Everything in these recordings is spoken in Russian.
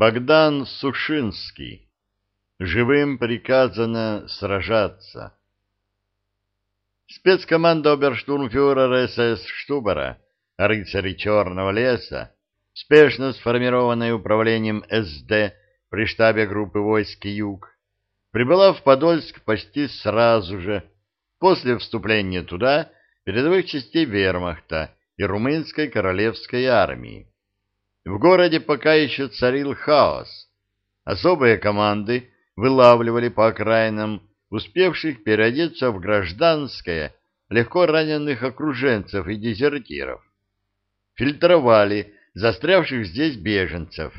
Богдан Сушинский. Живым приказано сражаться. Спецкоманда оберштурмфюрера СС Штубера, рыцари Черного леса, спешно сформированная управлением СД при штабе группы войск «Юг», прибыла в Подольск почти сразу же, после вступления туда передовых частей вермахта и румынской королевской армии. В городе пока еще царил хаос. Особые команды вылавливали по окраинам успевших переодеться в гражданское легко раненых окруженцев и дезертиров. Фильтровали застрявших здесь беженцев.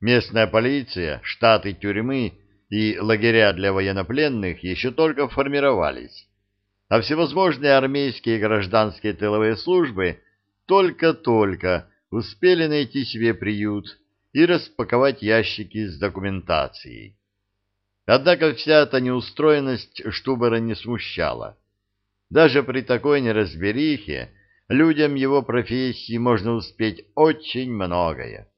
Местная полиция, штаты тюрьмы и лагеря для военнопленных еще только формировались, а всевозможные армейские и гражданские тыловые службы только-только успели найти себе приют и распаковать ящики с документацией. Однако вся эта неустроенность Штубера не смущала. Даже при такой неразберихе людям его профессии можно успеть очень многое.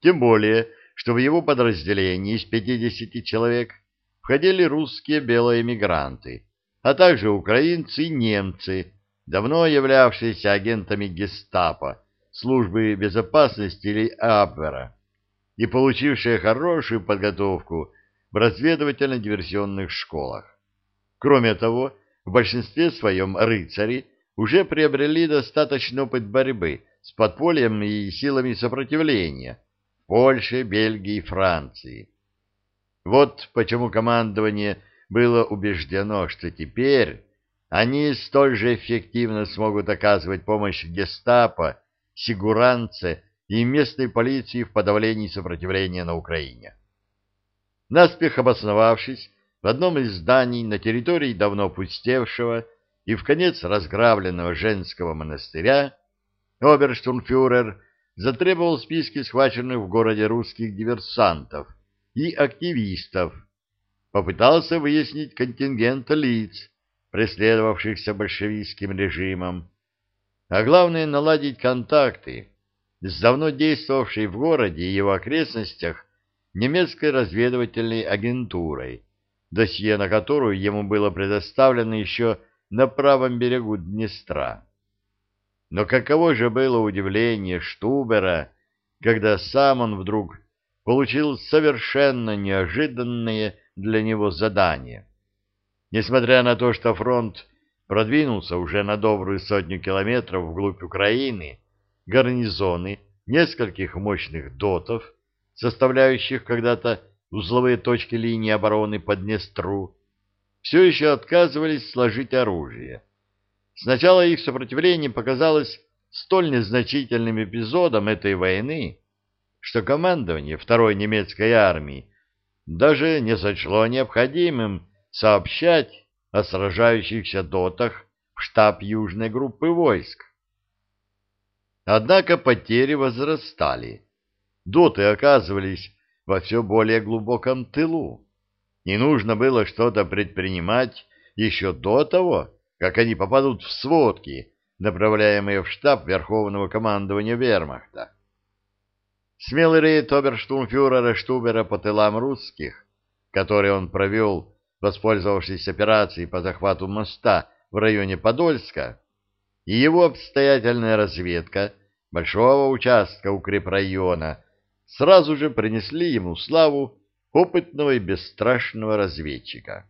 Тем более, что в его подразделении из 50 человек входили русские белые мигранты, а также украинцы и немцы, давно являвшиеся агентами гестапо, службы безопасности или Абвера и получившие хорошую подготовку в разведывательно-диверсионных школах. Кроме того, в большинстве своем рыцари уже приобрели достаточный опыт борьбы с подпольем и силами сопротивления в Польше, Бельгии и Франции. Вот почему командование было убеждено, что теперь они столь же эффективно смогут оказывать помощь гестапо сигуранце и местной полиции в подавлении сопротивления на Украине. Наспех обосновавшись в одном из зданий на территории давно пустевшего и в конец разграбленного женского монастыря, оберштурмфюрер затребовал списки схваченных в городе русских диверсантов и активистов, попытался выяснить контингент лиц, преследовавшихся большевистским режимом, а главное наладить контакты с давно действовавшей в городе и его окрестностях немецкой разведывательной агентурой, досье на которую ему было предоставлено еще на правом берегу Днестра. Но каково же было удивление Штубера, когда сам он вдруг получил совершенно неожиданное для него задание. Несмотря на то, что фронт продвинулся уже на добрую сотню километров вглубь Украины, гарнизоны нескольких мощных дотов, составляющих когда-то узловые точки линии обороны по Днестру, все еще отказывались сложить оружие. Сначала их сопротивление показалось столь незначительным эпизодом этой войны, что командование второй немецкой армии даже не сочло необходимым сообщать о сражающихся дотах в штаб южной группы войск. Однако потери возрастали. Доты оказывались во все более глубоком тылу. Не нужно было что-то предпринимать еще до того, как они попадут в сводки, направляемые в штаб Верховного командования Вермахта. Смелый рейд оберштурмфюрера Штубера по тылам русских, который он провел воспользовавшись операцией по захвату моста в районе Подольска, и его обстоятельная разведка большого участка укрепрайона сразу же принесли ему славу опытного и бесстрашного разведчика.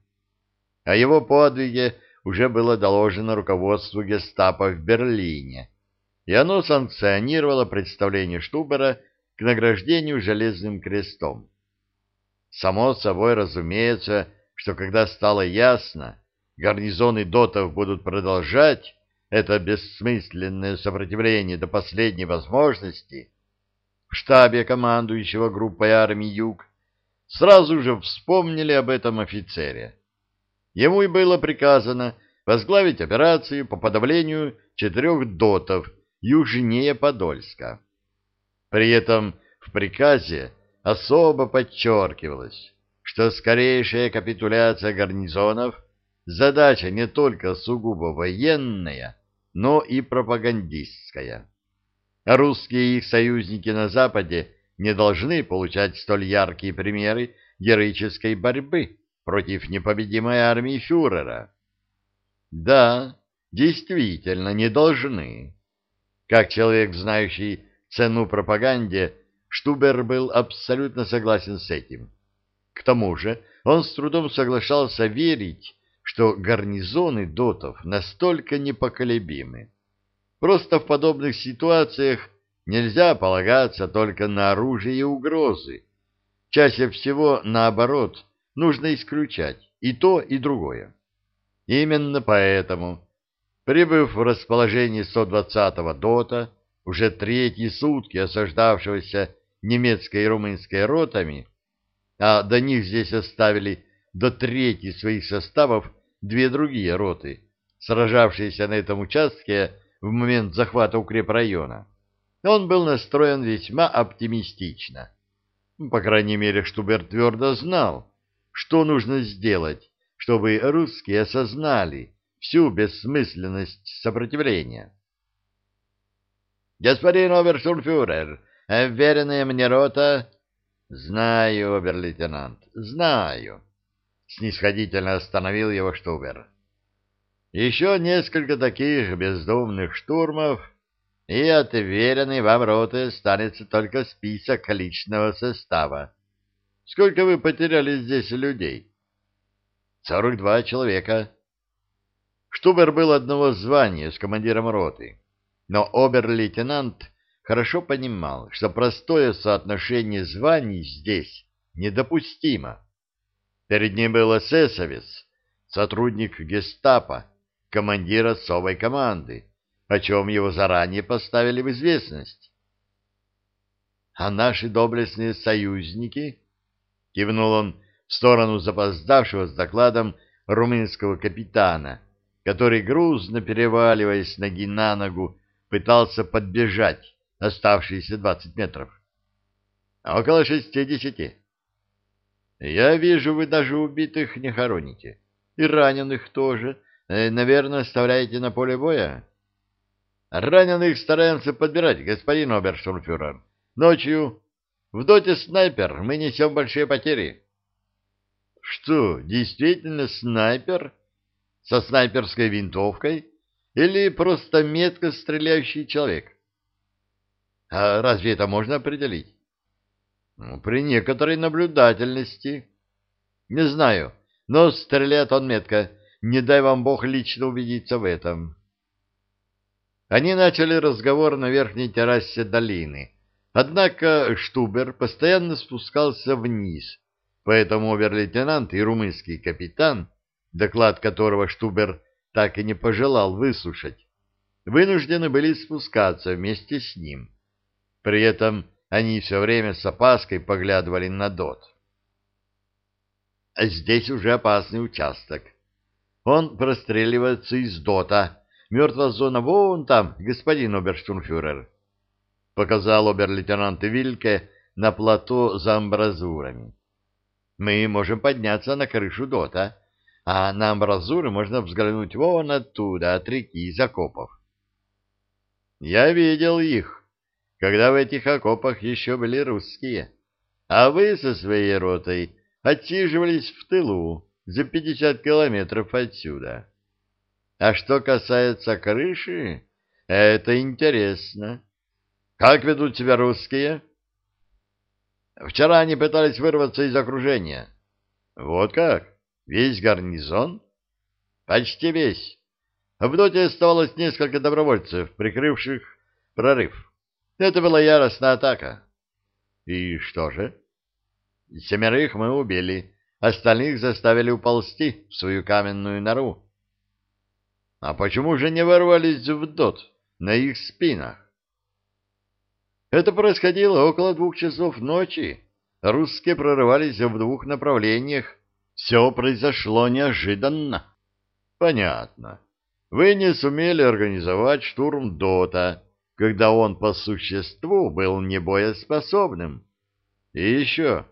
О его подвиге уже было доложено руководству гестапо в Берлине, и оно санкционировало представление Штубера к награждению Железным крестом. Само собой разумеется, что когда стало ясно, гарнизоны дотов будут продолжать это бессмысленное сопротивление до последней возможности, в штабе командующего группой армий Юг сразу же вспомнили об этом офицере. Ему и было приказано возглавить операцию по подавлению четырех дотов южнее Подольска. При этом в приказе особо подчеркивалось, что скорейшая капитуляция гарнизонов – задача не только сугубо военная, но и пропагандистская. Русские и их союзники на Западе не должны получать столь яркие примеры героической борьбы против непобедимой армии фюрера. Да, действительно, не должны. Как человек, знающий цену пропаганде, Штубер был абсолютно согласен с этим. К тому же он с трудом соглашался верить, что гарнизоны дотов настолько непоколебимы. Просто в подобных ситуациях нельзя полагаться только на оружие и угрозы. Чаще всего, наоборот, нужно исключать и то, и другое. Именно поэтому, прибыв в расположение 120-го ДОТа, уже третьи сутки осаждавшегося немецкой и румынской ротами, а до них здесь оставили до трети своих составов две другие роты, сражавшиеся на этом участке в момент захвата укрепрайона. Он был настроен весьма оптимистично. По крайней мере, Штубер твердо знал, что нужно сделать, чтобы русские осознали всю бессмысленность сопротивления. «Господин оберштурмфюрер, Веренная мне рота... Знаю, обер-лейтенант, знаю. Снисходительно остановил его Штубер. Еще несколько таких бездумных штурмов, и от веренной вам роты останется только список личного состава. Сколько вы потеряли здесь людей? Сорок два человека. Штубер был одного звания с командиром роты, но обер-лейтенант хорошо понимал, что простое соотношение званий здесь недопустимо. Перед ним был эсэсовец, сотрудник гестапо, командир особой команды, о чем его заранее поставили в известность. «А наши доблестные союзники?» — кивнул он в сторону запоздавшего с докладом румынского капитана, который, грузно переваливаясь ноги на ногу, пытался подбежать оставшиеся двадцать метров. Около шестидесяти. Я вижу, вы даже убитых не хороните. И раненых тоже. Э, наверное, оставляете на поле боя? Раненых стараемся подбирать, господин оберштурмфюрер. Ночью в доте снайпер мы несем большие потери. Что, действительно снайпер? Со снайперской винтовкой? Или просто метко стреляющий человек? А разве это можно определить? Ну, при некоторой наблюдательности. Не знаю, но стреляет он метко. Не дай вам Бог лично убедиться в этом. Они начали разговор на верхней террасе долины. Однако Штубер постоянно спускался вниз, поэтому обер-лейтенант и румынский капитан, доклад которого Штубер так и не пожелал выслушать, вынуждены были спускаться вместе с ним. При этом они все время с опаской поглядывали на Дот. Здесь уже опасный участок. Он простреливается из Дота. Мертвая зона вон там, господин оберштурмфюрер. Показал обер-лейтенант Вильке на плато за амбразурами. Мы можем подняться на крышу Дота, а на амбразуры можно взглянуть вон оттуда, от реки, из окопов. Я видел их, когда в этих окопах еще были русские, а вы со своей ротой отсиживались в тылу за пятьдесят километров отсюда. А что касается крыши, это интересно. Как ведут себя русские? Вчера они пытались вырваться из окружения. Вот как? Весь гарнизон? Почти весь. В доте оставалось несколько добровольцев, прикрывших прорыв. Это была яростная атака. И что же? Семерых мы убили, остальных заставили уползти в свою каменную нору. А почему же не ворвались в дот на их спинах? Это происходило около двух часов ночи. Русские прорывались в двух направлениях. Все произошло неожиданно. Понятно. Вы не сумели организовать штурм дота, когда он по существу был небоеспособным. И еще,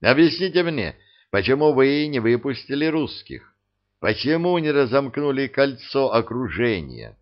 объясните мне, почему вы не выпустили русских? Почему не разомкнули кольцо окружения?